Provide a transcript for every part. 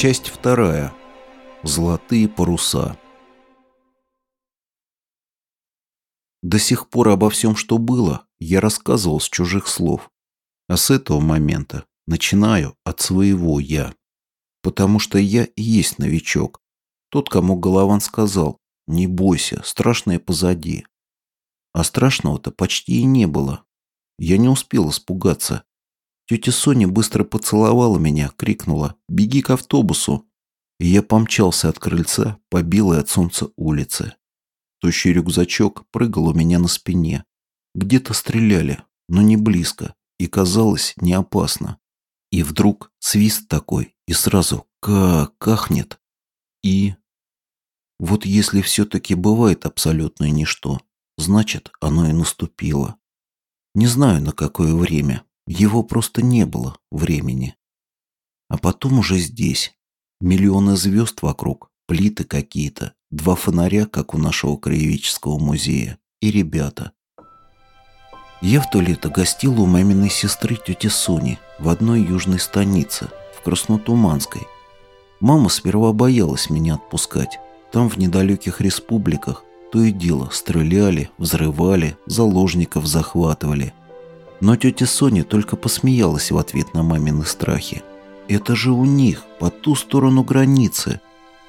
Часть вторая. Золотые паруса. До сих пор обо всем, что было, я рассказывал с чужих слов. А с этого момента начинаю от своего «я». Потому что я и есть новичок. Тот, кому Голован сказал «Не бойся, страшное позади». А страшного-то почти и не было. Я не успел испугаться. Тетя Соня быстро поцеловала меня, крикнула «Беги к автобусу!» И я помчался от крыльца по белой от солнца улице. Тощий рюкзачок прыгал у меня на спине. Где-то стреляли, но не близко, и казалось не опасно. И вдруг свист такой, и сразу как кахнет. И... Вот если все-таки бывает абсолютное ничто, значит, оно и наступило. Не знаю, на какое время. Его просто не было времени. А потом уже здесь. Миллионы звезд вокруг, плиты какие-то, два фонаря, как у нашего краеведческого музея, и ребята. Я в то лето гостил у маминой сестры тети Сони в одной южной станице, в Краснотуманской. Мама сперва боялась меня отпускать. Там, в недалеких республиках, то и дело стреляли, взрывали, заложников захватывали. Но тетя Соня только посмеялась в ответ на мамины страхи. Это же у них, по ту сторону границы.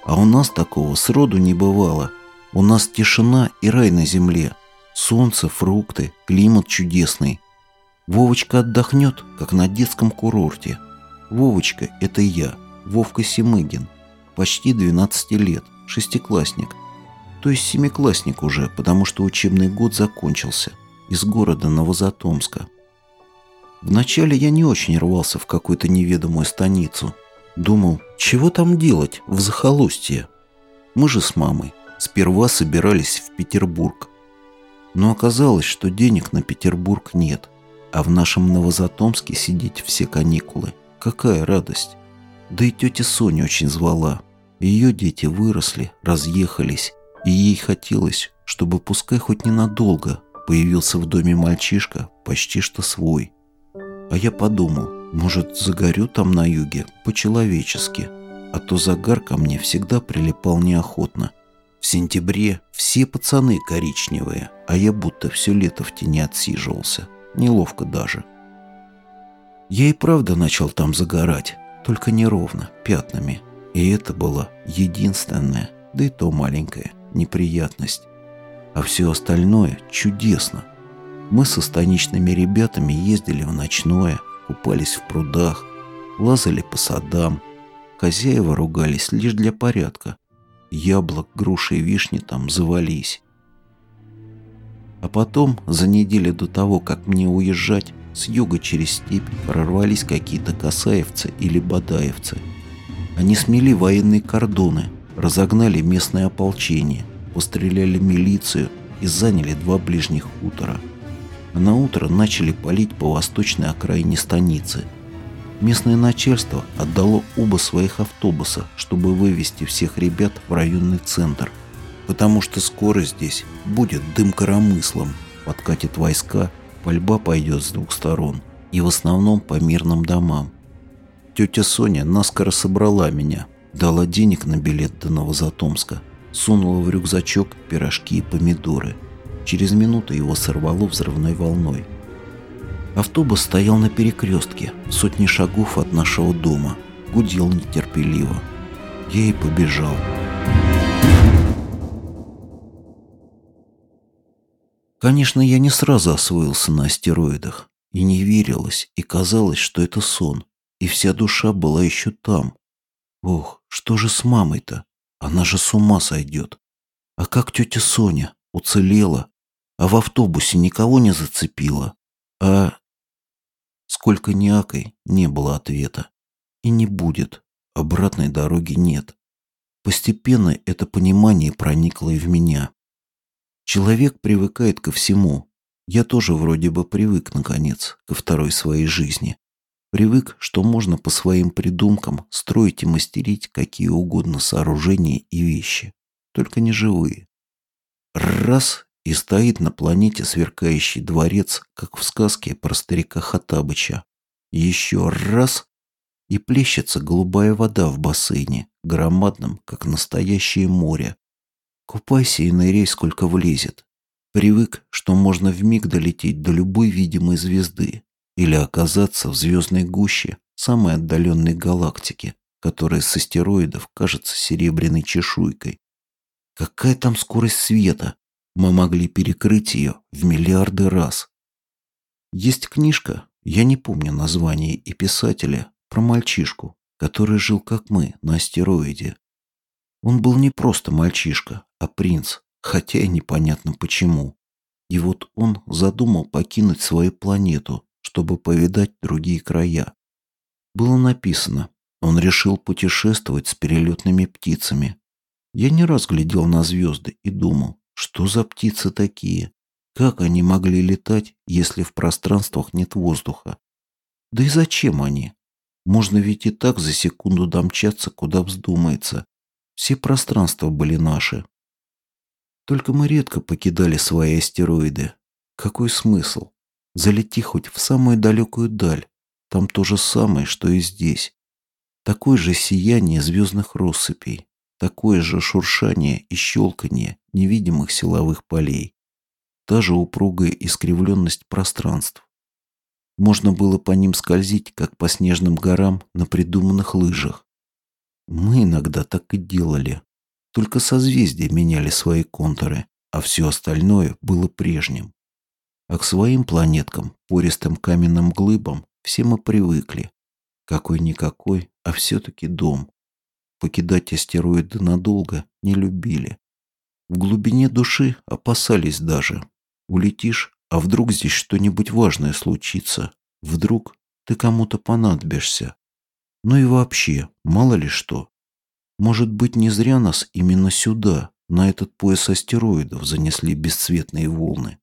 А у нас такого сроду не бывало. У нас тишина и рай на земле. Солнце, фрукты, климат чудесный. Вовочка отдохнет, как на детском курорте. Вовочка – это я, Вовка Семыгин. Почти 12 лет, шестиклассник то есть семиклассник уже, потому что учебный год закончился, из города Новозатомска. Вначале я не очень рвался в какую-то неведомую станицу. Думал, чего там делать в захолустье? Мы же с мамой сперва собирались в Петербург. Но оказалось, что денег на Петербург нет, а в нашем Новозатомске сидеть все каникулы. Какая радость! Да и тетя Соня очень звала. Ее дети выросли, разъехались, и ей хотелось, чтобы пускай хоть ненадолго появился в доме мальчишка, почти что свой. А я подумал, может, загорю там на юге по-человечески, а то загар ко мне всегда прилипал неохотно. В сентябре все пацаны коричневые, а я будто все лето в тени отсиживался. Неловко даже. Я и правда начал там загорать, только неровно, пятнами. И это было единственное, да и то маленькое, неприятность. А все остальное чудесно. Мы со станичными ребятами ездили в ночное, купались в прудах, лазали по садам. Хозяева ругались лишь для порядка. Яблок, груши и вишни там завались. А потом, за неделю до того, как мне уезжать, с юга через степь прорвались какие-то касаевцы или бадаевцы. Они смели военные кордоны – разогнали местное ополчение, постреляли милицию и заняли два ближних хутора. А на утро начали палить по восточной окраине станицы. Местное начальство отдало оба своих автобуса, чтобы вывести всех ребят в районный центр, потому что скоро здесь будет дым коромыслом, подкатит войска, пальба пойдет с двух сторон и в основном по мирным домам. Тетя Соня наскоро собрала меня, Дала денег на билет до Новозатомска. Сунула в рюкзачок пирожки и помидоры. Через минуту его сорвало взрывной волной. Автобус стоял на перекрестке, сотни шагов от нашего дома. Гудел нетерпеливо. Я и побежал. Конечно, я не сразу освоился на астероидах. И не верилось, и казалось, что это сон. И вся душа была еще там, Ох, что же с мамой-то? Она же с ума сойдет. А как тетя Соня? Уцелела? А в автобусе никого не зацепила? А... Сколько ни акой, не было ответа. И не будет. Обратной дороги нет. Постепенно это понимание проникло и в меня. Человек привыкает ко всему. Я тоже вроде бы привык, наконец, ко второй своей жизни. Привык, что можно по своим придумкам строить и мастерить какие угодно сооружения и вещи, только не живые. Раз — и стоит на планете сверкающий дворец, как в сказке про старика Хатабыча. Еще раз и плещется голубая вода в бассейне, громадном, как настоящее море. Купайся и ныряй, сколько влезет. Привык, что можно вмиг долететь до любой видимой звезды или оказаться в звездной гуще самой отдаленной галактики, которая с астероидов кажется серебряной чешуйкой. Какая там скорость света? Мы могли перекрыть ее в миллиарды раз. Есть книжка, я не помню название и писателя, про мальчишку, который жил как мы на астероиде. Он был не просто мальчишка, а принц, хотя и непонятно почему. И вот он задумал покинуть свою планету, чтобы повидать другие края. Было написано, он решил путешествовать с перелетными птицами. Я не раз глядел на звезды и думал, что за птицы такие? Как они могли летать, если в пространствах нет воздуха? Да и зачем они? Можно ведь и так за секунду домчаться, куда вздумается. Все пространства были наши. Только мы редко покидали свои астероиды. Какой смысл? Залети хоть в самую далекую даль. Там то же самое, что и здесь. Такое же сияние звездных россыпей. Такое же шуршание и щелканье невидимых силовых полей. Та же упругая искривленность пространств. Можно было по ним скользить, как по снежным горам на придуманных лыжах. Мы иногда так и делали. Только созвездия меняли свои контуры, а все остальное было прежним. А к своим планеткам, пористым каменным глыбам, все мы привыкли. Какой-никакой, а все-таки дом. Покидать астероиды надолго не любили. В глубине души опасались даже. Улетишь, а вдруг здесь что-нибудь важное случится? Вдруг ты кому-то понадобишься? Ну и вообще, мало ли что. Может быть, не зря нас именно сюда, на этот пояс астероидов, занесли бесцветные волны.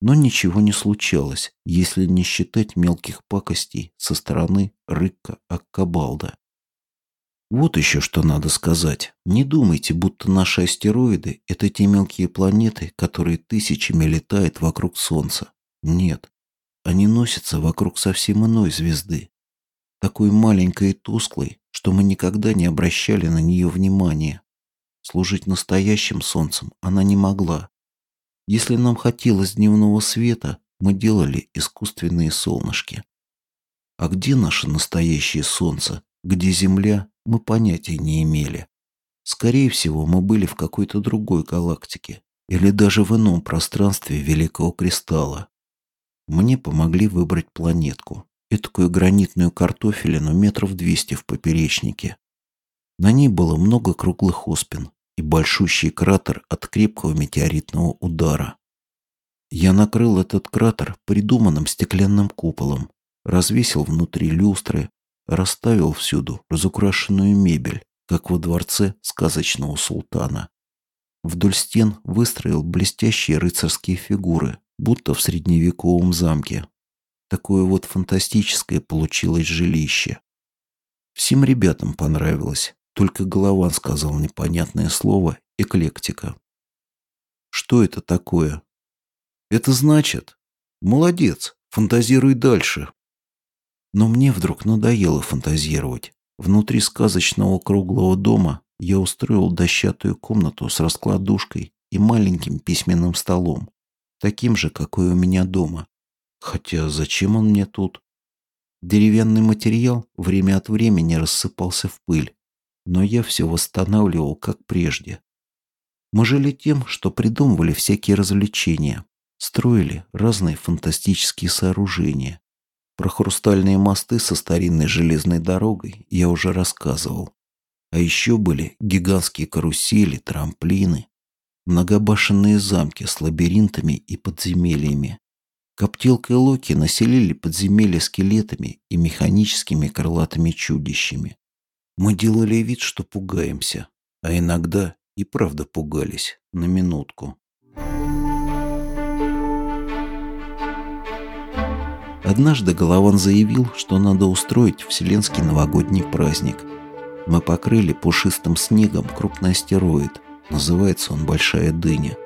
Но ничего не случалось, если не считать мелких пакостей со стороны Рыкка Аккабалда. Вот еще что надо сказать. Не думайте, будто наши астероиды – это те мелкие планеты, которые тысячами летают вокруг Солнца. Нет. Они носятся вокруг совсем иной звезды. Такой маленькой и тусклой, что мы никогда не обращали на нее внимания. Служить настоящим солнцем она не могла. Если нам хотелось дневного света, мы делали искусственные солнышки. А где наше настоящее солнце? Где Земля? Мы понятия не имели. Скорее всего, мы были в какой-то другой галактике или даже в ином пространстве Великого Кристалла. Мне помогли выбрать планетку этакую гранитную картофелину метров двести в поперечнике. На ней было много круглых оспин и большущий кратер от крепкого метеоритного удара. Я накрыл этот кратер придуманным стеклянным куполом, развесил внутри люстры, расставил всюду разукрашенную мебель, как во дворце сказочного султана. Вдоль стен выстроил блестящие рыцарские фигуры, будто в средневековом замке, Такое вот фантастическое получилось жилище. Всем ребятам понравилось, только Голован сказал непонятное слово «эклектика». Что это такое? Это значит, молодец, фантазируй дальше. Но мне вдруг надоело фантазировать. Внутри сказочного круглого дома я устроил дощатую комнату с раскладушкой и маленьким письменным столом, таким же, какой у меня дома. Хотя зачем он мне тут? Деревянный материал время от времени рассыпался в пыль, но я все восстанавливал, как прежде. Мы жили тем, что придумывали всякие развлечения, строили разные фантастические сооружения. Про хрустальные мосты со старинной железной дорогой я уже рассказывал. А еще были гигантские карусели, трамплины, многобашенные замки с лабиринтами и подземельями, Коптилка и Локи населили подземелья скелетами и механическими крылатыми чудищами. Мы делали вид, что пугаемся, а иногда и правда пугались на минутку. Однажды Голован заявил, что надо устроить вселенский новогодний праздник. Мы покрыли пушистым снегом крупный астероид. Называется он Большая Дыня.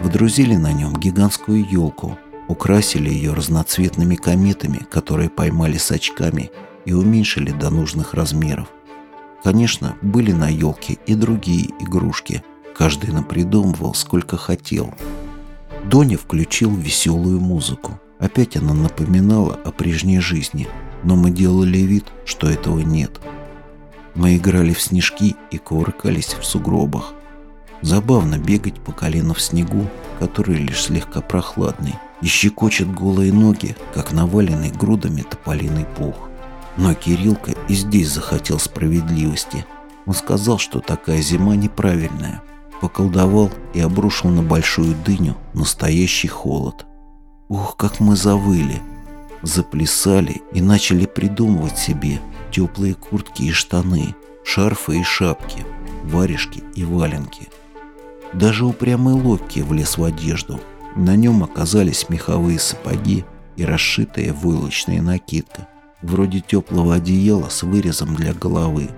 Вдрузили на нем гигантскую елку – украсили ее разноцветными кометами, которые поймали с очками, и уменьшили до нужных размеров. Конечно, были на елке и другие игрушки. Каждый напридумывал, сколько хотел. Доня включил веселую музыку. Опять она напоминала о прежней жизни, но мы делали вид, что этого нет. Мы играли в снежки и кувыркались в сугробах. Забавно бегать по колено в снегу, который лишь слегка прохладный, и щекочет голые ноги, как наваленный грудами тополиный пух. Но Кириллка и здесь захотел справедливости. Он сказал, что такая зима неправильная. Поколдовал и обрушил на большую дыню настоящий холод. Ух, как мы завыли! Заплясали и начали придумывать себе теплые куртки и штаны, шарфы и шапки, варежки и валенки. Даже упрямый Локки влез в одежду. На нем оказались меховые сапоги и расшитая войлочная накидка, вроде теплого одеяла с вырезом для головы.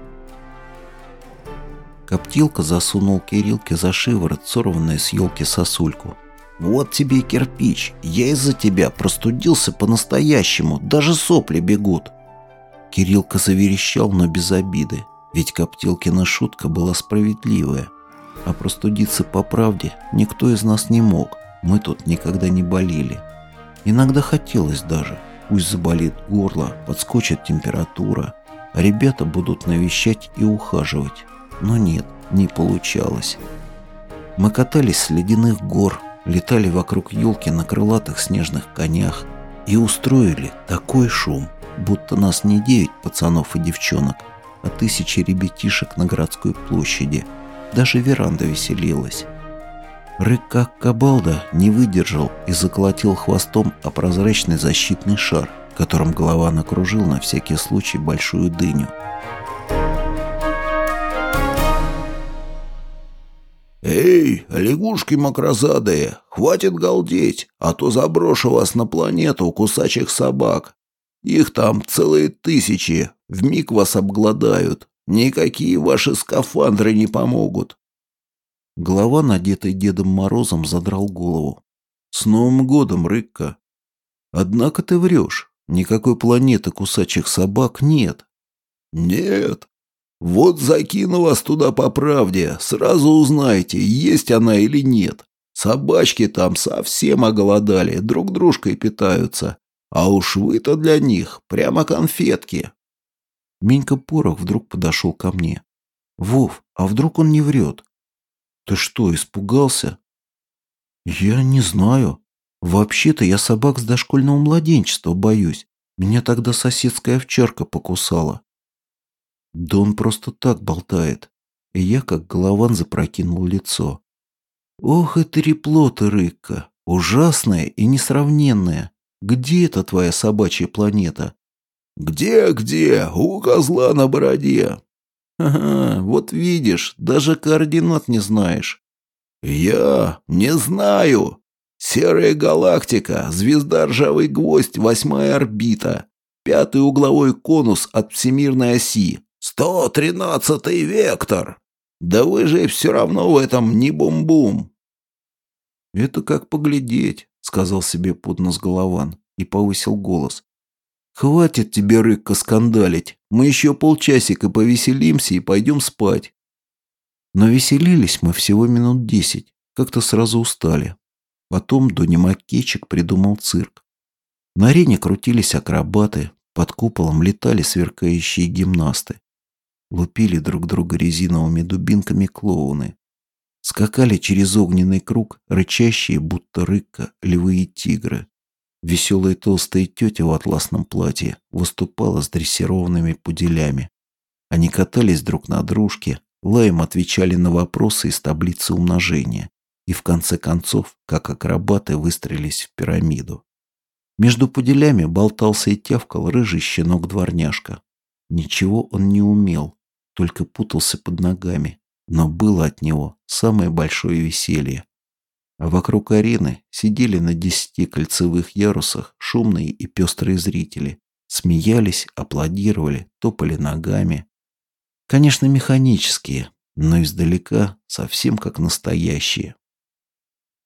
Коптилка засунул Кириллке за шиворот сорванную с елки сосульку. «Вот тебе и кирпич. Я из-за тебя простудился по-настоящему. Даже сопли бегут». Кириллка заверещал, но без обиды. Ведь Коптилкина шутка была справедливая. А простудиться по правде никто из нас не мог. Мы тут никогда не болели. Иногда хотелось даже. Пусть заболит горло, подскочит температура, а ребята будут навещать и ухаживать. Но нет, не получалось. Мы катались с ледяных гор, летали вокруг елки на крылатых снежных конях и устроили такой шум, будто нас не девять пацанов и девчонок, а тысячи ребятишек на городской площади. Даже веранда веселилась. Рык как кабалда не выдержал и заколотил хвостом о прозрачный защитный шар, которым голова накружил на всякий случай большую дыню. «Эй, лягушки мокрозадые, хватит галдеть, а то заброшу вас на планету кусачих собак. Их там целые тысячи, вмиг вас обгладают. Никакие ваши скафандры не помогут». Голова, надетый Дедом Морозом, задрал голову. «С Новым годом, Рыкка!» «Однако ты врешь. Никакой планеты кусачих собак нет». «Нет, вот закину вас туда по правде, сразу узнаете, есть она или нет. Собачки там совсем оголодали, друг дружкой питаются. А уж вы-то для них прямо конфетки. Минька Порох вдруг подошел ко мне. «Вов, а вдруг он не врет?» «Ты что, испугался?» «Я не знаю. Вообще-то я собак с дошкольного младенчества боюсь. Меня тогда соседская овчарка покусала. Да он просто так болтает. И я, как голован, запрокинул лицо. Ох и трепло ты, Рыкка, ужасная и несравненная. Где эта твоя собачья планета? Где-где? У козла на бороде. Ага, вот видишь, даже координат не знаешь. Я не знаю. Серая галактика, звезда Ржавый Гвоздь, восьмая орбита, пятый угловой конус от всемирной оси, «Сто тринадцатый вектор! Да вы же все равно в этом не бум-бум!» «Это как поглядеть», — сказал себе под нос Голован и повысил голос. «Хватит тебе, Рыкка, скандалить. Мы еще полчасика повеселимся и пойдем спать». Но веселились мы всего минут десять, как-то сразу устали. Потом Дуни Маккечек придумал цирк. На арене крутились акробаты, под куполом летали сверкающие гимнасты. Лупили друг друга резиновыми дубинками клоуны. Скакали через огненный круг, рычащие, будто рыка, львы и тигры. Веселая толстая тетя в атласном платье выступала с дрессированными пуделями. Они катались друг на дружке, лаем отвечали на вопросы из таблицы умножения и в конце концов, как акробаты, выстрелились в пирамиду. Между пуделями болтался и тявкал рыжий щенок-дворняжка. Ничего он не умел, только путался под ногами, но было от него самое большое веселье. А вокруг арены сидели на десяти кольцевых ярусах шумные и пестрые зрители, смеялись, аплодировали, топали ногами. Конечно, механические, но издалека совсем как настоящие.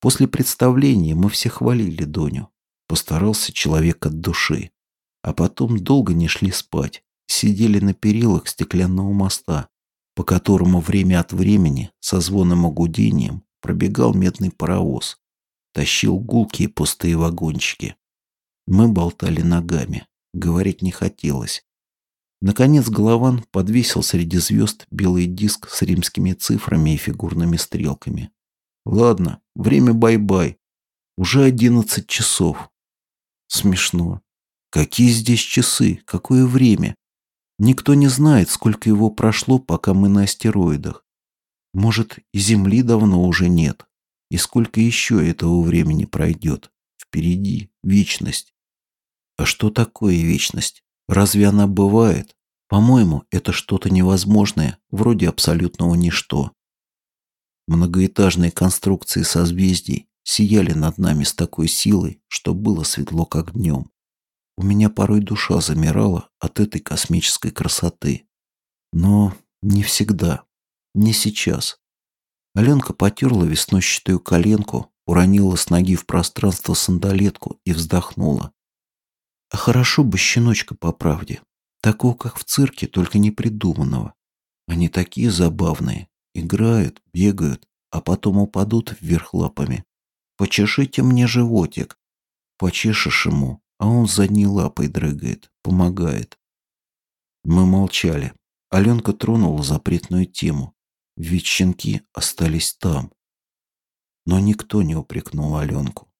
После представления мы все хвалили Доню. Постарался человек от души. А потом долго не шли спать, сидели на перилах стеклянного моста, по которому время от времени со звоном и гудением пробегал медный паровоз, тащил гулкие пустые вагончики. Мы болтали ногами, говорить не хотелось. Наконец Голован подвесил среди звезд белый диск с римскими цифрами и фигурными стрелками. Ладно, время бай-бай. Уже одиннадцать часов. Смешно. Какие здесь часы? Какое время? Никто не знает, сколько его прошло, пока мы на астероидах. Может, и Земли давно уже нет. И сколько еще этого времени пройдет? Впереди вечность. А что такое вечность? Разве она бывает? По-моему, это что-то невозможное, вроде абсолютного ничто. Многоэтажные конструкции созвездий сияли над нами с такой силой, что было светло как днем. У меня порой душа замирала от этой космической красоты. Но не всегда. Не сейчас. Аленка потерла веснущатую коленку, уронила с ноги в пространство сандалетку и вздохнула. А хорошо бы щеночка по правде. Такого, как в цирке, только не придуманного. Они такие забавные. Играют, бегают, а потом упадут вверх лапами. Почешите мне животик. Почешешь ему, а он задней лапой дрыгает, помогает. Мы молчали. Аленка тронула запретную тему. Ведь щенки остались там. Но никто не упрекнул Аленку.